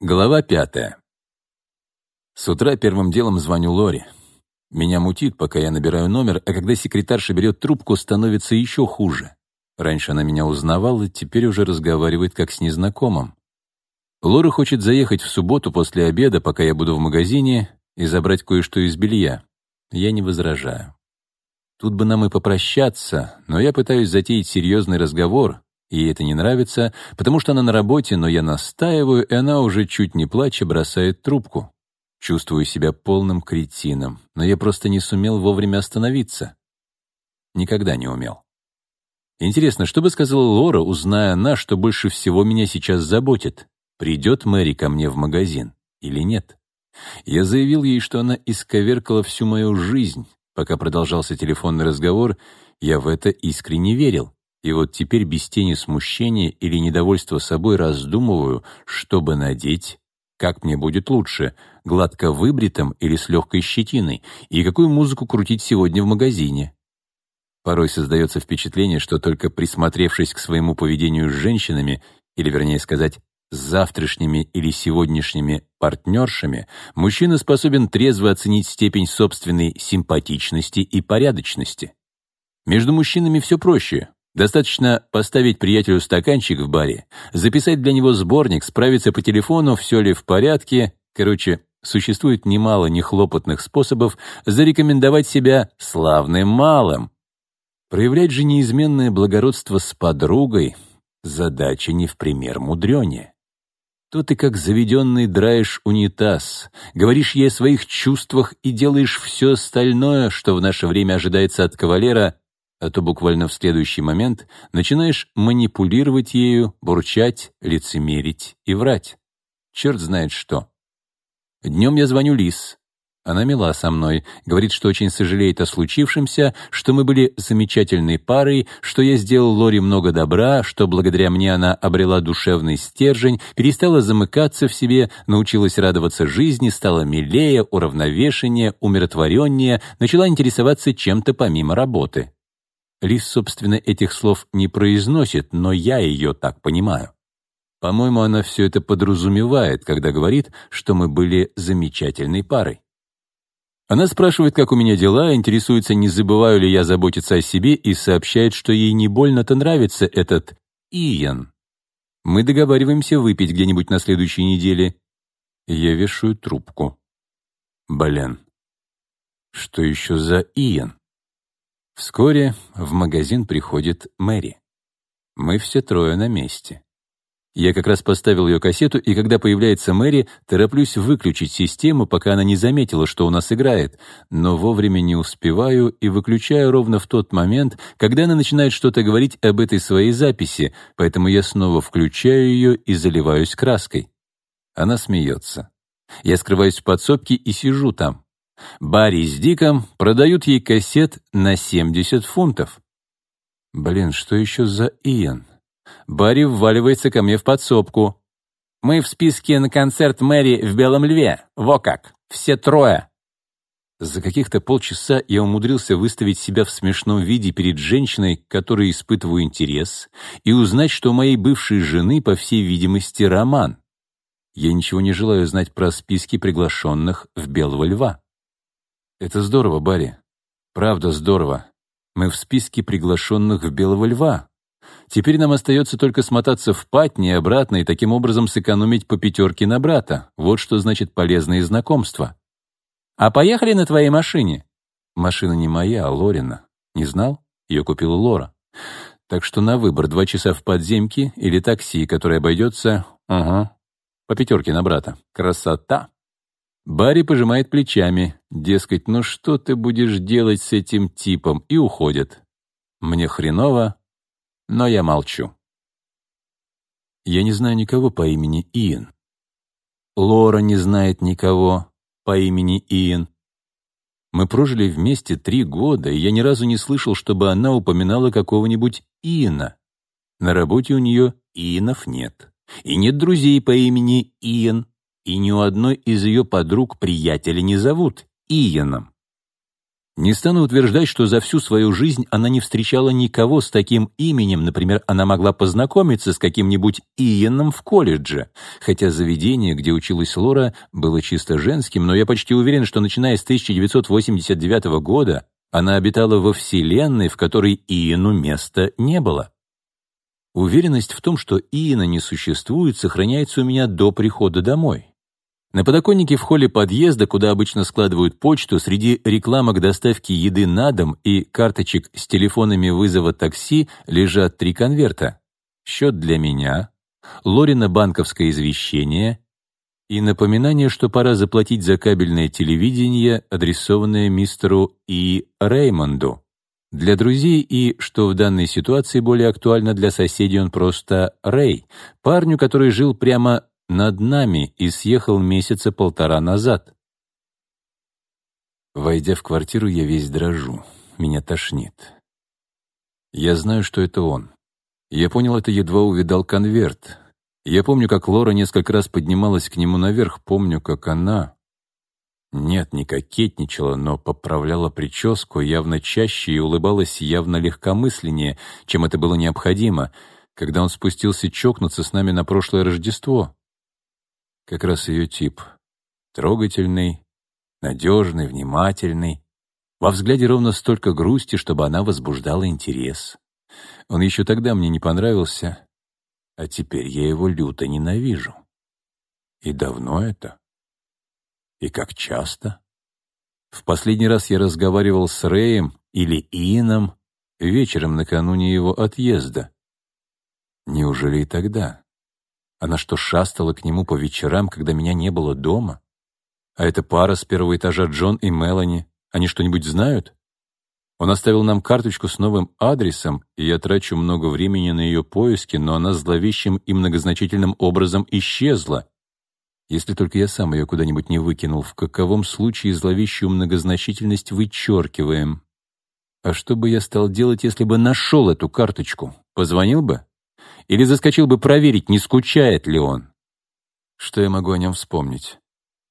Глава пятая. С утра первым делом звоню Лори. Меня мутит, пока я набираю номер, а когда секретарша берет трубку, становится еще хуже. Раньше она меня узнавала, теперь уже разговаривает как с незнакомым. Лора хочет заехать в субботу после обеда, пока я буду в магазине, и забрать кое-что из белья. Я не возражаю. Тут бы нам и попрощаться, но я пытаюсь затеять серьезный разговор, Ей это не нравится, потому что она на работе, но я настаиваю, и она уже чуть не плача бросает трубку. Чувствую себя полным кретином, но я просто не сумел вовремя остановиться. Никогда не умел. Интересно, что бы сказала Лора, узная она, что больше всего меня сейчас заботит? Придет Мэри ко мне в магазин или нет? Я заявил ей, что она исковеркала всю мою жизнь. Пока продолжался телефонный разговор, я в это искренне верил и вот теперь без тени смущения или недовольства собой раздумываю, что бы надеть, как мне будет лучше, гладко выбритым или с легкой щетиной, и какую музыку крутить сегодня в магазине. Порой создается впечатление, что только присмотревшись к своему поведению с женщинами, или вернее сказать, с завтрашними или сегодняшними партнершами, мужчина способен трезво оценить степень собственной симпатичности и порядочности. Между мужчинами все проще. Достаточно поставить приятелю стаканчик в баре, записать для него сборник, справиться по телефону, все ли в порядке. Короче, существует немало нехлопотных способов зарекомендовать себя славным малым. Проявлять же неизменное благородство с подругой — задача не в пример мудрене. То ты как заведенный драешь унитаз, говоришь ей о своих чувствах и делаешь все остальное, что в наше время ожидается от кавалера, а то буквально в следующий момент начинаешь манипулировать ею, бурчать, лицемерить и врать. Черт знает что. Днем я звоню Лис. Она мила со мной, говорит, что очень сожалеет о случившемся, что мы были замечательной парой, что я сделал Лори много добра, что благодаря мне она обрела душевный стержень, перестала замыкаться в себе, научилась радоваться жизни, стала милее, уравновешеннее, умиротвореннее, начала интересоваться чем-то помимо работы. Рис, собственно, этих слов не произносит, но я ее так понимаю. По-моему, она все это подразумевает, когда говорит, что мы были замечательной парой. Она спрашивает, как у меня дела, интересуется, не забываю ли я заботиться о себе, и сообщает, что ей не больно-то нравится этот Иен. Мы договариваемся выпить где-нибудь на следующей неделе. Я вешаю трубку. Блин, что еще за Иен? Вскоре в магазин приходит Мэри. Мы все трое на месте. Я как раз поставил ее кассету, и когда появляется Мэри, тороплюсь выключить систему, пока она не заметила, что у нас играет, но вовремя не успеваю и выключаю ровно в тот момент, когда она начинает что-то говорить об этой своей записи, поэтому я снова включаю ее и заливаюсь краской. Она смеется. Я скрываюсь в подсобке и сижу там. Барри с Диком продают ей кассет на 70 фунтов. Блин, что еще за Иен? Барри вваливается ко мне в подсобку. Мы в списке на концерт Мэри в Белом Льве. Во как! Все трое. За каких-то полчаса я умудрился выставить себя в смешном виде перед женщиной, которой испытываю интерес, и узнать, что у моей бывшей жены, по всей видимости, роман. Я ничего не желаю знать про списки приглашенных в Белого Льва. «Это здорово, Барри. Правда здорово. Мы в списке приглашенных в Белого Льва. Теперь нам остается только смотаться в патни обратно и таким образом сэкономить по пятерке на брата. Вот что значит полезные знакомства. А поехали на твоей машине?» «Машина не моя, а Лорина. Не знал? Ее купила Лора. Так что на выбор два часа в подземке или такси, которое обойдется... Угу, по пятерке на брата. Красота!» Барри пожимает плечами, дескать, ну что ты будешь делать с этим типом, и уходит. Мне хреново, но я молчу. Я не знаю никого по имени Иэн. Лора не знает никого по имени Иэн. Мы прожили вместе три года, и я ни разу не слышал, чтобы она упоминала какого-нибудь Иэна. На работе у нее Иэнов нет. И нет друзей по имени Иэн и ни у одной из ее подруг приятеля не зовут Иеном. Не стану утверждать, что за всю свою жизнь она не встречала никого с таким именем, например, она могла познакомиться с каким-нибудь Иеном в колледже, хотя заведение, где училась Лора, было чисто женским, но я почти уверен, что начиная с 1989 года она обитала во вселенной, в которой Иену места не было. Уверенность в том, что Иена не существует, сохраняется у меня до прихода домой. На подоконнике в холле подъезда, куда обычно складывают почту, среди рекламок доставки еды на дом и карточек с телефонами вызова такси лежат три конверта. Счет для меня, Лорина банковское извещение и напоминание, что пора заплатить за кабельное телевидение, адресованное мистеру И. Реймонду. Для друзей и, что в данной ситуации более актуально для соседей, он просто Рэй, парню, который жил прямо над нами и съехал месяца полтора назад. Войдя в квартиру, я весь дрожу. Меня тошнит. Я знаю, что это он. Я понял это, едва увидал конверт. Я помню, как Лора несколько раз поднималась к нему наверх. Помню, как она... Нет, не кокетничала, но поправляла прическу явно чаще и улыбалась явно легкомысленнее, чем это было необходимо, когда он спустился чокнуться с нами на прошлое Рождество как раз ее тип. Трогательный, надежный, внимательный. Во взгляде ровно столько грусти, чтобы она возбуждала интерес. Он еще тогда мне не понравился, а теперь я его люто ненавижу. И давно это? И как часто? В последний раз я разговаривал с Рэем или Ином вечером накануне его отъезда. Неужели и тогда? Она что, шастала к нему по вечерам, когда меня не было дома? А эта пара с первого этажа Джон и Мелани, они что-нибудь знают? Он оставил нам карточку с новым адресом, и я трачу много времени на ее поиски, но она зловещим и многозначительным образом исчезла. Если только я сам ее куда-нибудь не выкинул, в каковом случае зловещую многозначительность вычеркиваем. А что бы я стал делать, если бы нашел эту карточку? Позвонил бы? или заскочил бы проверить, не скучает ли он. Что я могу о нем вспомнить?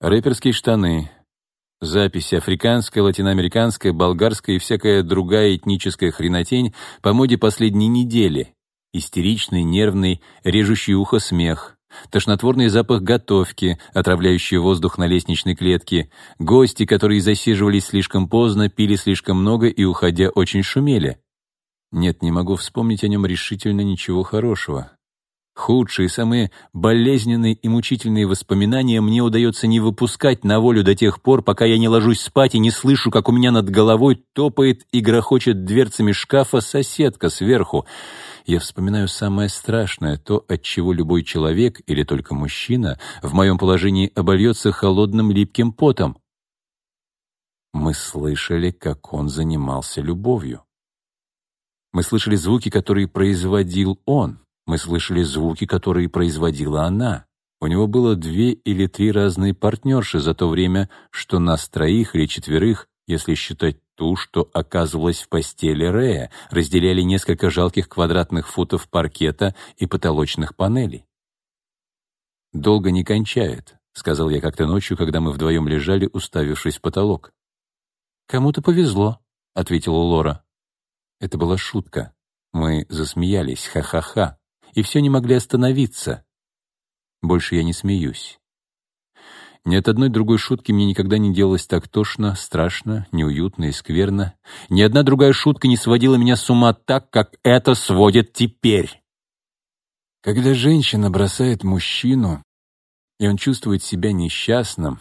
Рэперские штаны, записи африканская, латиноамериканская, болгарская и всякая другая этническая хренотень по моде последней недели, истеричный, нервный, режущий ухо смех, тошнотворный запах готовки, отравляющий воздух на лестничной клетке, гости, которые засиживались слишком поздно, пили слишком много и, уходя, очень шумели. Нет, не могу вспомнить о нем решительно ничего хорошего. Худшие, самые болезненные и мучительные воспоминания мне удается не выпускать на волю до тех пор, пока я не ложусь спать и не слышу, как у меня над головой топает и грохочет дверцами шкафа соседка сверху. Я вспоминаю самое страшное, то, от чего любой человек или только мужчина в моем положении обольется холодным липким потом. Мы слышали, как он занимался любовью. Мы слышали звуки, которые производил он. Мы слышали звуки, которые производила она. У него было две или три разные партнерши за то время, что нас троих или четверых, если считать ту, что оказывалась в постели Рея, разделяли несколько жалких квадратных футов паркета и потолочных панелей. «Долго не кончает», — сказал я как-то ночью, когда мы вдвоем лежали, уставившись в потолок. «Кому-то повезло», — ответила Лора. Это была шутка. Мы засмеялись, ха-ха-ха, и все не могли остановиться. Больше я не смеюсь. Ни от одной другой шутки мне никогда не делалось так тошно, страшно, неуютно и скверно. Ни одна другая шутка не сводила меня с ума так, как это сводит теперь. Когда женщина бросает мужчину, и он чувствует себя несчастным,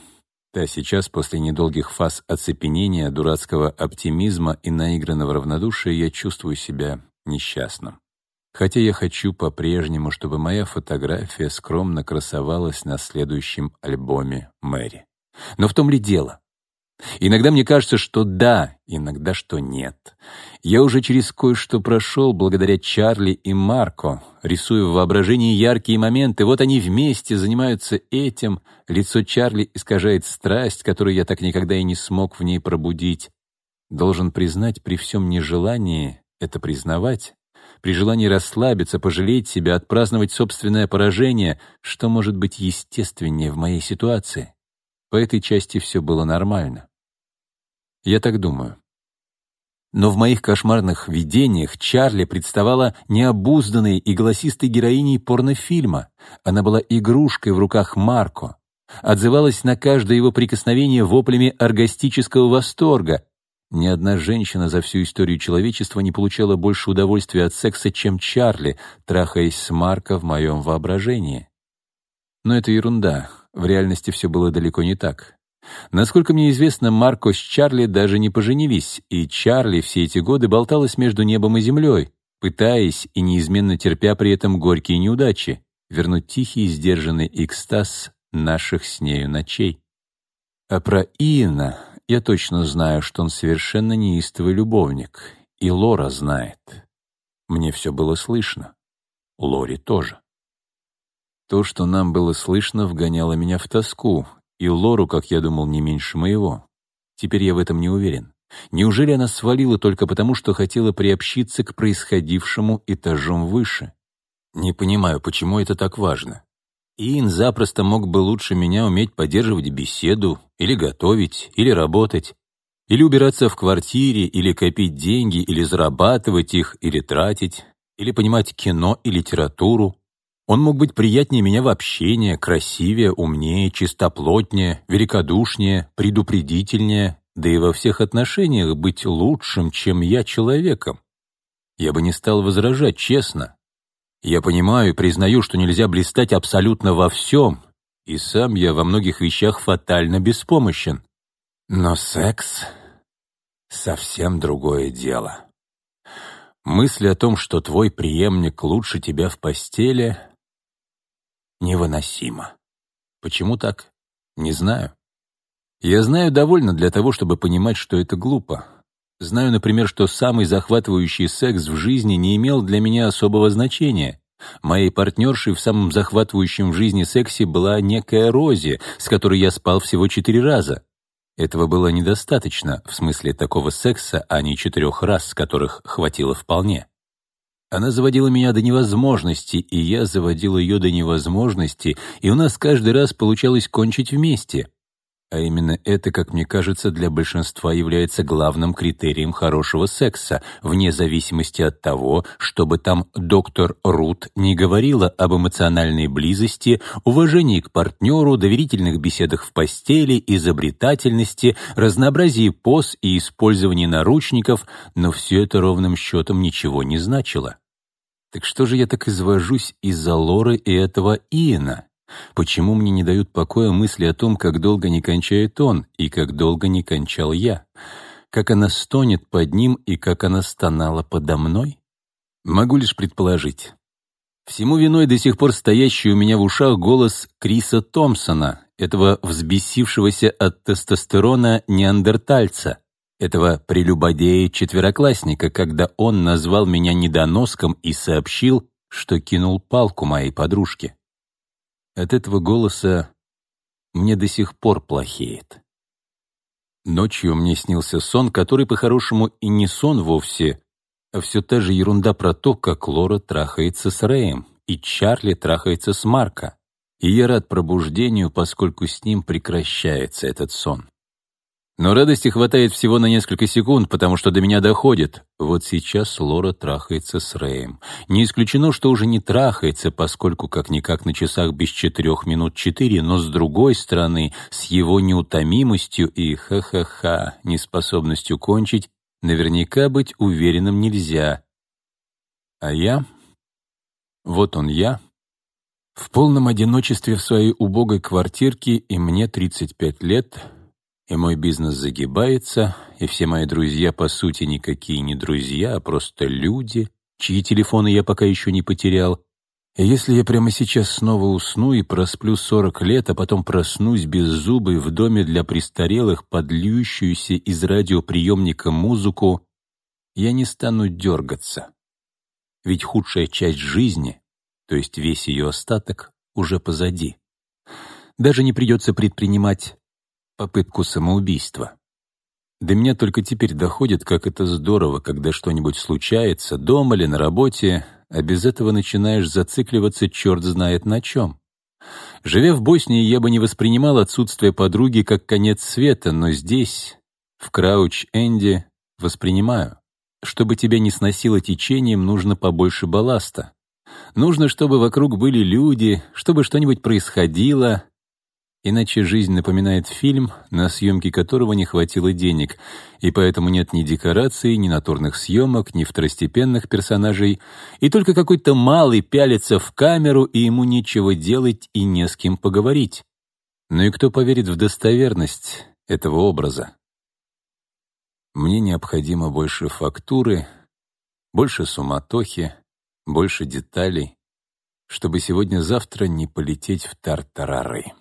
Та сейчас, после недолгих фаз оцепенения, дурацкого оптимизма и наигранного равнодушия, я чувствую себя несчастным. Хотя я хочу по-прежнему, чтобы моя фотография скромно красовалась на следующем альбоме Мэри. Но в том ли дело? Иногда мне кажется, что да, иногда что нет. Я уже через кое-что прошел благодаря Чарли и Марко, рисую в воображении яркие моменты. Вот они вместе занимаются этим. Лицо Чарли искажает страсть, которую я так никогда и не смог в ней пробудить. Должен признать, при всем нежелании это признавать, при желании расслабиться, пожалеть себя, отпраздновать собственное поражение, что может быть естественнее в моей ситуации? По этой части все было нормально. Я так думаю. Но в моих кошмарных видениях Чарли представала необузданной и голосистой героиней порнофильма. Она была игрушкой в руках Марко. Отзывалась на каждое его прикосновение воплями оргастического восторга. Ни одна женщина за всю историю человечества не получала больше удовольствия от секса, чем Чарли, трахаясь с Марко в моем воображении. Но это ерунда. В реальности все было далеко не так. Насколько мне известно, Марко с Чарли даже не поженились, и Чарли все эти годы болталась между небом и землей, пытаясь и неизменно терпя при этом горькие неудачи, вернуть тихий и сдержанный экстаз наших с нею ночей. А про Иена я точно знаю, что он совершенно неистовый любовник, и Лора знает. Мне все было слышно. Лори тоже. То, что нам было слышно, вгоняло меня в тоску, и Лору, как я думал, не меньше моего. Теперь я в этом не уверен. Неужели она свалила только потому, что хотела приобщиться к происходившему этажом выше? Не понимаю, почему это так важно. Иин запросто мог бы лучше меня уметь поддерживать беседу, или готовить, или работать, или убираться в квартире, или копить деньги, или зарабатывать их, или тратить, или понимать кино и литературу, он мог быть приятнее меня в общении, красивее, умнее, чистоплотнее, великодушнее, предупредительнее, да и во всех отношениях быть лучшим, чем я человеком. Я бы не стал возражать, честно. Я понимаю и признаю, что нельзя блистать абсолютно во всем, и сам я во многих вещах фатально беспомощен. Но секс — совсем другое дело. Мысль о том, что твой преемник лучше тебя в постели — невыносимо. Почему так? Не знаю. Я знаю довольно для того, чтобы понимать, что это глупо. Знаю, например, что самый захватывающий секс в жизни не имел для меня особого значения. Моей партнершей в самом захватывающем в жизни сексе была некая Рози, с которой я спал всего четыре раза. Этого было недостаточно, в смысле такого секса, а не четырех раз, которых хватило вполне. Она заводила меня до невозможности, и я заводил ее до невозможности, и у нас каждый раз получалось кончить вместе. А именно это, как мне кажется, для большинства является главным критерием хорошего секса, вне зависимости от того, чтобы там доктор Рут не говорила об эмоциональной близости, уважении к партнеру, доверительных беседах в постели, изобретательности, разнообразии поз и использовании наручников, но все это ровным счетом ничего не значило. Так что же я так извожусь из-за Лоры и этого Иена? Почему мне не дают покоя мысли о том, как долго не кончает он и как долго не кончал я? Как она стонет под ним и как она стонала подо мной? Могу лишь предположить. Всему виной до сих пор стоящий у меня в ушах голос Криса Томпсона, этого взбесившегося от тестостерона неандертальца этого прелюбодея-четвероклассника, когда он назвал меня недоноском и сообщил, что кинул палку моей подружке. От этого голоса мне до сих пор плохеет. Ночью мне снился сон, который, по-хорошему, и не сон вовсе, а все та же ерунда про то, как Лора трахается с Рэем, и Чарли трахается с Марко. И я рад пробуждению, поскольку с ним прекращается этот сон. Но радости хватает всего на несколько секунд, потому что до меня доходит. Вот сейчас Лора трахается с Рэем. Не исключено, что уже не трахается, поскольку как-никак на часах без четырех минут четыре, но с другой стороны, с его неутомимостью и ха-ха-ха, неспособностью кончить, наверняка быть уверенным нельзя. А я? Вот он я. В полном одиночестве в своей убогой квартирке, и мне 35 лет — и мой бизнес загибается, и все мои друзья, по сути, никакие не друзья, а просто люди, чьи телефоны я пока еще не потерял. И если я прямо сейчас снова усну и просплю 40 лет, а потом проснусь без зубы в доме для престарелых, подльющуюся из радиоприемника музыку, я не стану дергаться. Ведь худшая часть жизни, то есть весь ее остаток, уже позади. Даже не придется предпринимать попытку самоубийства. До меня только теперь доходит, как это здорово, когда что-нибудь случается, дома или на работе, а без этого начинаешь зацикливаться черт знает на чем. Живя в Боснии, я бы не воспринимал отсутствие подруги как конец света, но здесь, в Крауч-Энди, воспринимаю. Чтобы тебя не сносило течением, нужно побольше балласта. Нужно, чтобы вокруг были люди, чтобы что-нибудь происходило, Иначе жизнь напоминает фильм, на съемки которого не хватило денег, и поэтому нет ни декораций, ни натурных съемок, ни второстепенных персонажей, и только какой-то малый пялится в камеру, и ему нечего делать и не с кем поговорить. Ну и кто поверит в достоверность этого образа? Мне необходимо больше фактуры, больше суматохи, больше деталей, чтобы сегодня-завтра не полететь в тартарары.